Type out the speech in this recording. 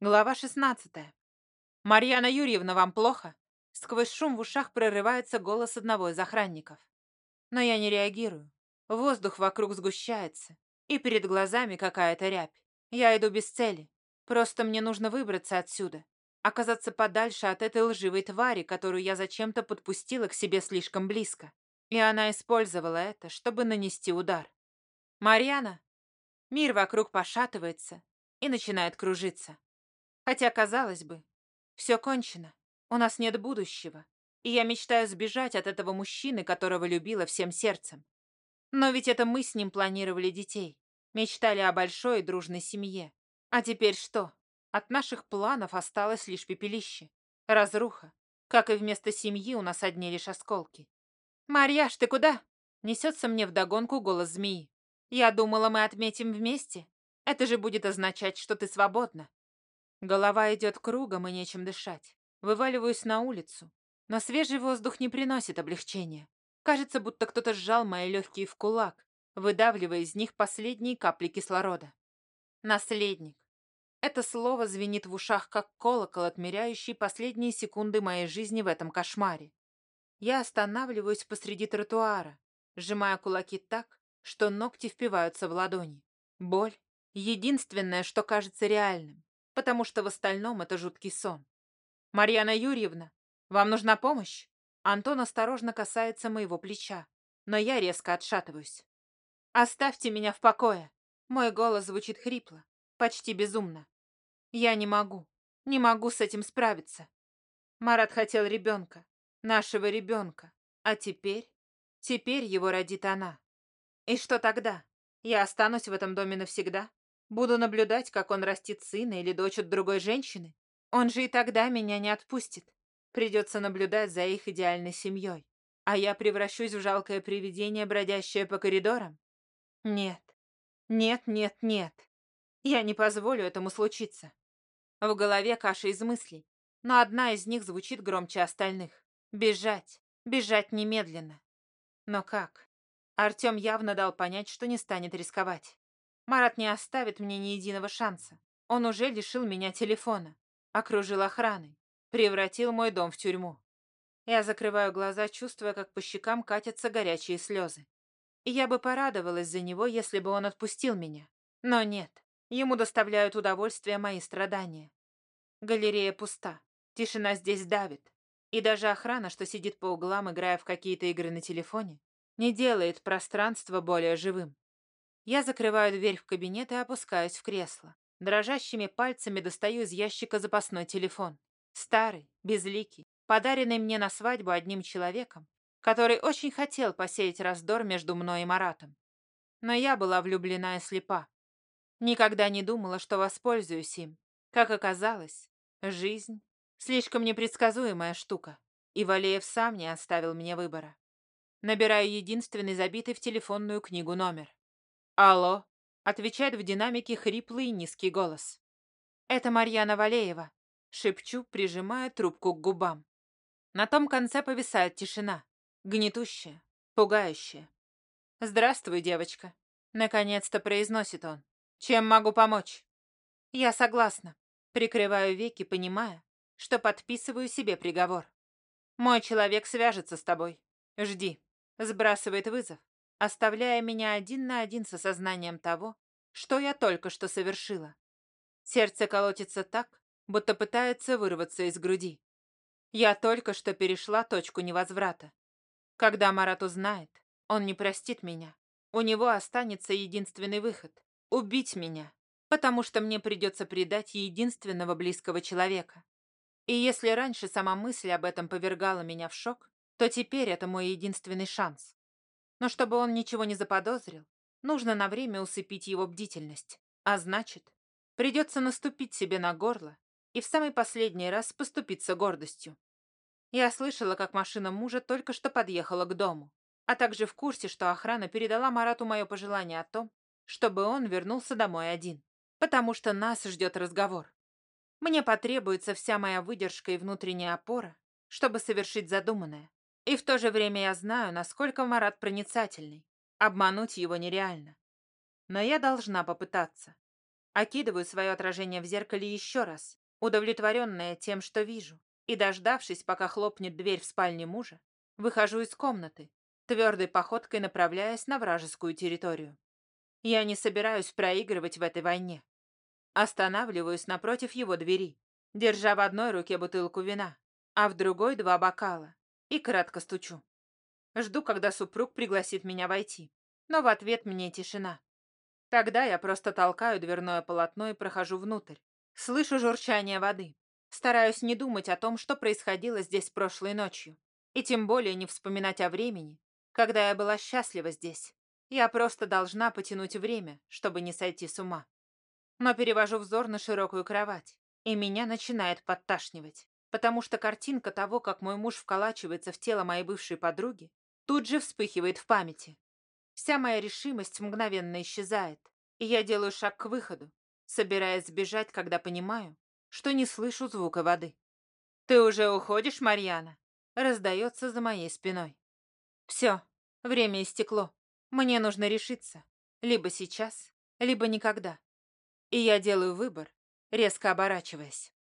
Глава 16. «Марьяна Юрьевна, вам плохо?» Сквозь шум в ушах прорывается голос одного из охранников. Но я не реагирую. Воздух вокруг сгущается, и перед глазами какая-то рябь. Я иду без цели. Просто мне нужно выбраться отсюда. Оказаться подальше от этой лживой твари, которую я зачем-то подпустила к себе слишком близко. И она использовала это, чтобы нанести удар. «Марьяна!» Мир вокруг пошатывается и начинает кружиться. Хотя, казалось бы, все кончено. У нас нет будущего. И я мечтаю сбежать от этого мужчины, которого любила всем сердцем. Но ведь это мы с ним планировали детей. Мечтали о большой и дружной семье. А теперь что? От наших планов осталось лишь пепелище. Разруха. Как и вместо семьи у нас одни лишь осколки. «Марьяш, ты куда?» Несется мне вдогонку голос змеи. «Я думала, мы отметим вместе. Это же будет означать, что ты свободна. Голова идет кругом и нечем дышать. Вываливаюсь на улицу. Но свежий воздух не приносит облегчения. Кажется, будто кто-то сжал мои легкие в кулак, выдавливая из них последние капли кислорода. Наследник. Это слово звенит в ушах, как колокол, отмеряющий последние секунды моей жизни в этом кошмаре. Я останавливаюсь посреди тротуара, сжимая кулаки так, что ногти впиваются в ладони. Боль — единственное, что кажется реальным потому что в остальном это жуткий сон. «Марьяна Юрьевна, вам нужна помощь?» Антон осторожно касается моего плеча, но я резко отшатываюсь. «Оставьте меня в покое!» Мой голос звучит хрипло, почти безумно. «Я не могу, не могу с этим справиться. Марат хотел ребенка, нашего ребенка, а теперь, теперь его родит она. И что тогда? Я останусь в этом доме навсегда?» Буду наблюдать, как он растит сына или дочь от другой женщины. Он же и тогда меня не отпустит. Придется наблюдать за их идеальной семьей. А я превращусь в жалкое привидение, бродящее по коридорам? Нет. Нет, нет, нет. Я не позволю этому случиться. В голове каша из мыслей, но одна из них звучит громче остальных. Бежать. Бежать немедленно. Но как? Артем явно дал понять, что не станет рисковать. Марат не оставит мне ни единого шанса. Он уже лишил меня телефона, окружил охраной, превратил мой дом в тюрьму. Я закрываю глаза, чувствуя, как по щекам катятся горячие слезы. И я бы порадовалась за него, если бы он отпустил меня. Но нет, ему доставляют удовольствие мои страдания. Галерея пуста, тишина здесь давит. И даже охрана, что сидит по углам, играя в какие-то игры на телефоне, не делает пространство более живым. Я закрываю дверь в кабинет и опускаюсь в кресло. Дрожащими пальцами достаю из ящика запасной телефон. Старый, безликий, подаренный мне на свадьбу одним человеком, который очень хотел посеять раздор между мной и Маратом. Но я была влюблена и слепа. Никогда не думала, что воспользуюсь им. Как оказалось, жизнь — слишком непредсказуемая штука, и Валеев сам не оставил мне выбора. Набираю единственный забитый в телефонную книгу номер. «Алло», — отвечает в динамике хриплый низкий голос. «Это Марьяна Валеева», — шепчу, прижимая трубку к губам. На том конце повисает тишина, гнетущая, пугающая. «Здравствуй, девочка», — наконец-то произносит он. «Чем могу помочь?» «Я согласна», — прикрываю веки, понимая, что подписываю себе приговор. «Мой человек свяжется с тобой. Жди», — сбрасывает вызов, оставляя меня один на один с осознанием того, что я только что совершила. Сердце колотится так, будто пытается вырваться из груди. Я только что перешла точку невозврата. Когда Марат узнает, он не простит меня. У него останется единственный выход — убить меня, потому что мне придется предать единственного близкого человека. И если раньше сама мысль об этом повергала меня в шок, то теперь это мой единственный шанс. Но чтобы он ничего не заподозрил, нужно на время усыпить его бдительность. А значит, придется наступить себе на горло и в самый последний раз поступиться гордостью. Я слышала, как машина мужа только что подъехала к дому, а также в курсе, что охрана передала Марату мое пожелание о том, чтобы он вернулся домой один, потому что нас ждет разговор. Мне потребуется вся моя выдержка и внутренняя опора, чтобы совершить задуманное. И в то же время я знаю, насколько Марат проницательный. Обмануть его нереально. Но я должна попытаться. Окидываю свое отражение в зеркале еще раз, удовлетворенная тем, что вижу, и, дождавшись, пока хлопнет дверь в спальне мужа, выхожу из комнаты, твердой походкой направляясь на вражескую территорию. Я не собираюсь проигрывать в этой войне. Останавливаюсь напротив его двери, держа в одной руке бутылку вина, а в другой два бокала, и кратко стучу. Жду, когда супруг пригласит меня войти, но в ответ мне тишина. Тогда я просто толкаю дверное полотно и прохожу внутрь. Слышу журчание воды. Стараюсь не думать о том, что происходило здесь прошлой ночью. И тем более не вспоминать о времени, когда я была счастлива здесь. Я просто должна потянуть время, чтобы не сойти с ума. Но перевожу взор на широкую кровать, и меня начинает подташнивать, потому что картинка того, как мой муж вколачивается в тело моей бывшей подруги, тут же вспыхивает в памяти. Вся моя решимость мгновенно исчезает, и я делаю шаг к выходу, собираясь сбежать, когда понимаю, что не слышу звука воды. «Ты уже уходишь, Марьяна?» раздается за моей спиной. «Все, время истекло. Мне нужно решиться. Либо сейчас, либо никогда. И я делаю выбор, резко оборачиваясь.